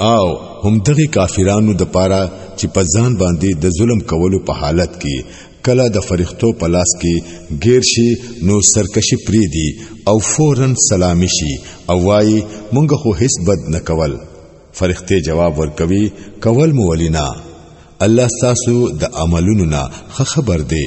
او هم دغه کافرانو د پاره چې په ځان باندې د ظلم کولو په حالت کې کله د فرښتو په لاس کې غیر شي نو سرکشي پری دی او فورن سلامي شي او وای مونږ خو هیڅ بد نه کول فرښتې جواب ورکوي کول مو ولینا الله تاسو د عملونو نه خبر دی